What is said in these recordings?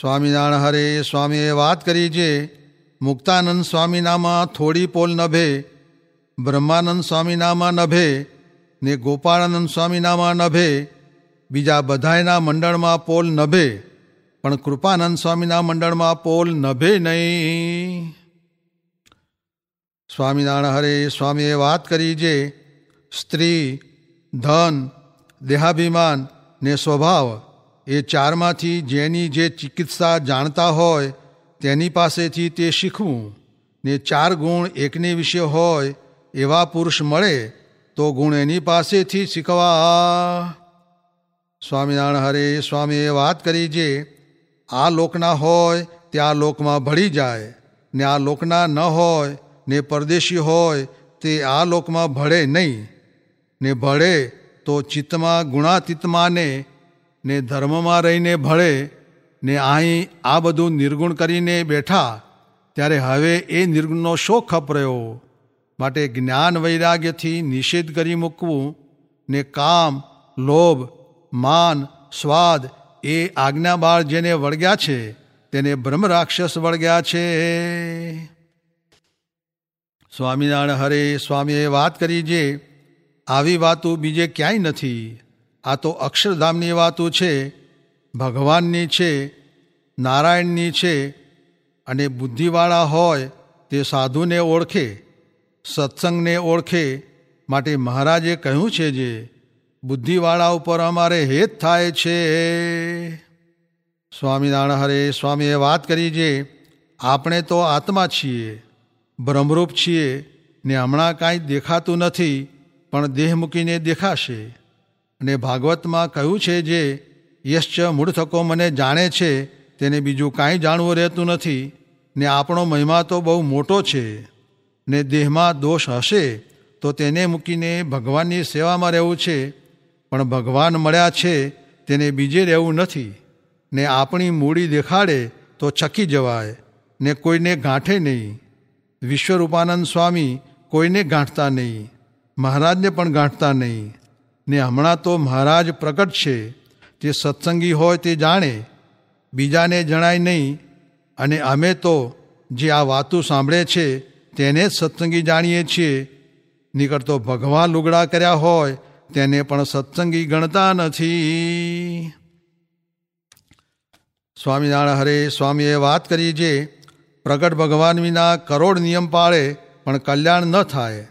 સ્વામિનારાયણ હરે સ્વામીએ વાત કરી છે મુક્તાનંદ સ્વામીનામાં થોડી પોલ નભે, બ્રહ્માનંદ સ્વામીનામાં નભે, ને ગોપાળાનંદ સ્વામીનામાં નભે, બીજા બધાયના મંડળમાં પોલ નભે, પણ કૃપાનંદ સ્વામીના મંડળમાં પોલ નભે નહીં. સ્વામિનારાયણ હરે સ્વામીએ વાત કરી છે સ્ત્રી, ધન, દેહાભિમાન ને સ્વભાવ એ ચારમાંથી જેની જે ચિકિત્સા જાણતા હોય, તેની પાસેથી તે શીખવું. ને ચાર ગુણ એકને વિશે હોય, એવા પુરુષ મળે, તો ગુણ એની પાસેથી શીખવા. સ્વામિનારાયણ હરે સ્વામીએ વાત કરી જે, આ લોકના હોય, તે આ લોકમાં ભળી જાય, ને આ લોકના ન હોય, ને પરદેશી હોય, તે આ લોકમાં ભળે નહીં, ને ભળે તો ચિત્તમાં ગુણાતીતમાં ને ધર્મમાં રહીને ભળે ને અહીં આ બધું નિર્ગુણ કરીને બેઠા, ત્યારે હવે એ નિર્ગુણનો શો ખપ માટે જ્ઞાન વૈરાગ્યથી નિષેધ કરી મૂકવું ને કામ, લોભ, માન, સ્વાદ એ આજ્ઞાબાળ જેને વળગ્યા છે, તેને બ્રહ્મ રાક્ષસ વળગ્યા છે. સ્વામિનારાયણ હરે, સ્વામીએ વાત કરી જે, આવી વાતો બીજે ક્યાંય નથી. આ તો અક્ષરધામની વાતો છે, ભગવાનની છે, નારાયણની છે, અને બુદ્ધિવાળા હોય તે સાધુને ઓળખે, સત્સંગને ઓળખે, માટે મહારાજે કહ્યું છે જે, બુદ્ધિવાળા ઉપર અમારે હેત થાય છે. સ્વામિનારાયણ હરે સ્વામીએ વાત કરી જે, આપણે તો આત્મા છીએ, બ્રહ્મરૂપ છીએ, ને હમણાં કાંઈ દેખાતું નથી, પણ દેહ મૂકીને દેખાશે. અને ભાગવતમાં કહ્યું છે જે, યશ્ચ મૂળથકો મને જાણે છે, તેને બીજું કાંઈ જાણવું રહેતું નથી, ને આપણો મહિમા તો બહુ મોટો છે, ને દેહમાં દોષ હશે, તો તેને મૂકીને ભગવાનની સેવામાં રહેવું છે, પણ ભગવાન મળ્યા છે, તેને બીજે રહેવું નથી, ને આપણી મૂડી દેખાડે તો છકી જવાય, ને કોઈને ગાંઠે નહીં. વિશ્વરૂપાનંદ સ્વામી કોઈને ગાંઠતા નહીં, મહારાજને પણ ગાંઠતા નહીં. ને હમણાં તો મહારાજ પ્રગટ છે. તે સત્સંગી હોય તે જાણે. બીજાને જણાય નહીં. અને અમે તો જે આ વાતો સાંભળે છે તેને જ સત્સંગી જાણીએ છીએ. નીકળતો ભગવાન લુગડા કર્યા હોય તેને પણ સત્સંગી ગણતા નથી. સ્વામિનારાયણ હરે સ્વામીએ વાત કરી જે પ્રગટ ભગવાન વિના કરોડ નિયમ પાળે પણ કલ્યાણ ન થાય.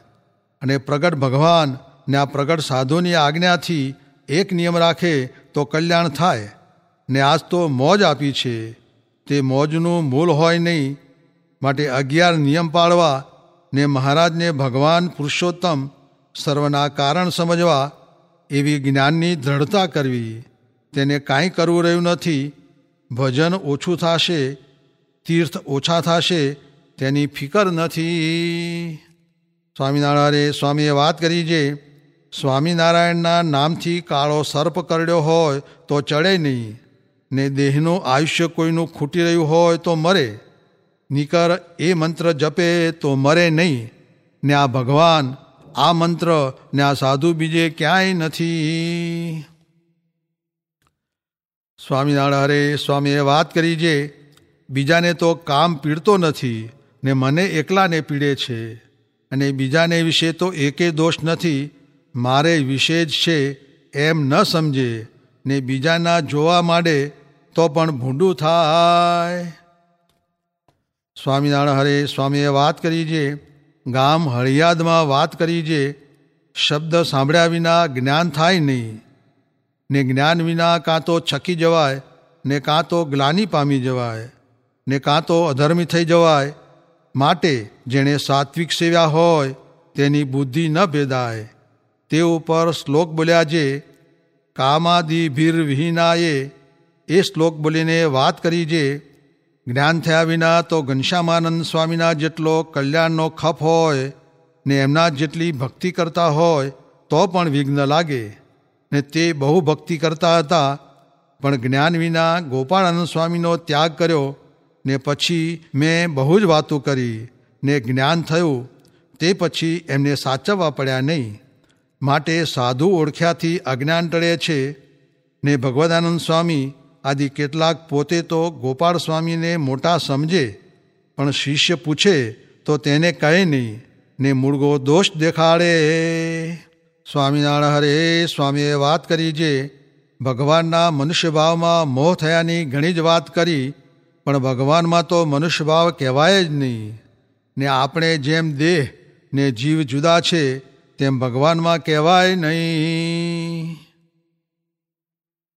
અને પ્રગટ ભગવાન ને આ પ્રગટ સાધુની આજ્ઞાથી એક નિયમ રાખે તો કલ્યાણ થાય, ને આજ તો મોજ આપી છે. તે મોજનું મૂળ હોય નહીં, માટે અગિયાર નિયમ પાળવા ને મહારાજને ભગવાન પુરુષોત્તમ સર્વના કારણ સમજવા એવી જ્ઞાનની દ્રઢતા કરવી. તેને કાંઈ કરવું રહ્યું નથી. ભજન ઓછું થશે, તીર્થ ઓછા થશે, તેની ફિકર નથી. સ્વામિનારાયણે સ્વામીએ વાત કરી છે સ્વામિનારાયણના નામથી કાળો સર્પ કરડ્યો હોય તો ચડે નહીં, ને દેહનું આયુષ્ય કોઈનું ખૂટી રહ્યું હોય તો મરે. નિકર એ મંત્ર જપે તો મરે નહીં, ને આ ભગવાન આ મંત્ર ને આ સાધુ બીજે ક્યાંય નથી. સ્વામિનારાયણ હરે સ્વામીએ વાત કરી જે, બીજાને તો કામ પીડતો નથી, ને મને એકલાને પીડે છે, અને બીજાને વિશે તો એકે દોષ નથી મારે વિશે જ છે એમ ન સમજે ને બીજાના જોવા માંડે તો પણ ભૂંડું થાય. સ્વામિનારાયણ હરે સ્વામીએ વાત કરી છે ગામ હળિયાદમાં વાત કરી છે શબ્દ સાંભળ્યા વિના જ્ઞાન થાય નહીં. ને જ્ઞાન વિના કાં તો છકી જવાય, ને કાં તો ગ્લાની પામી જવાય, ને કાં તો અધર્મી થઈ જવાય. માટે જેણે સાત્વિક સેવ્યા હોય તેની બુદ્ધિ ન ભેદાય. તે ઉપર શ્લોક બોલ્યા જે, કામાદિભીર વિહીનાએ એ શ્લોક બોલીને વાત કરી જે, જ્ઞાન થયા વિના તો ઘનશ્યામાનંદ સ્વામીના જેટલો કલ્યાણનો ખપ હોય ને એમના જેટલી ભક્તિ કરતા હોય તો પણ વિઘ્ન લાગે. ને તે બહુ ભક્તિ કરતા હતા, પણ જ્ઞાન વિના ગોપાળાનંદ સ્વામીનો ત્યાગ કર્યો ને પછી મેં બહુ જ વાતો કરી. ને જ્ઞાન થયું, તે પછી એમને સાચવવા પડ્યા નહીં. માટે સાધુ ઓળખ્યાથી અજ્ઞાન ટળે છે ને ભગવદાનંદ સ્વામી આદિ કેટલાક પોતે તો ગોપાળ સ્વામીને મોટા સમજે, પણ શિષ્ય પૂછે તો તેને કહે નહીં ને મૂળગો દોષ દેખાડે. સ્વામિનારાયણ હરે, સ્વામીએ વાત કરી જે ભગવાનના મનુષ્યભાવમાં મોહ થયાની ઘણી જ વાત કરી, પણ ભગવાનમાં તો મનુષ્યભાવ કહેવાય જ નહીં. ને આપણે જેમ દેહ ને જીવ જુદા છે તેમ ભગવાનમાં કહેવાય નહીં.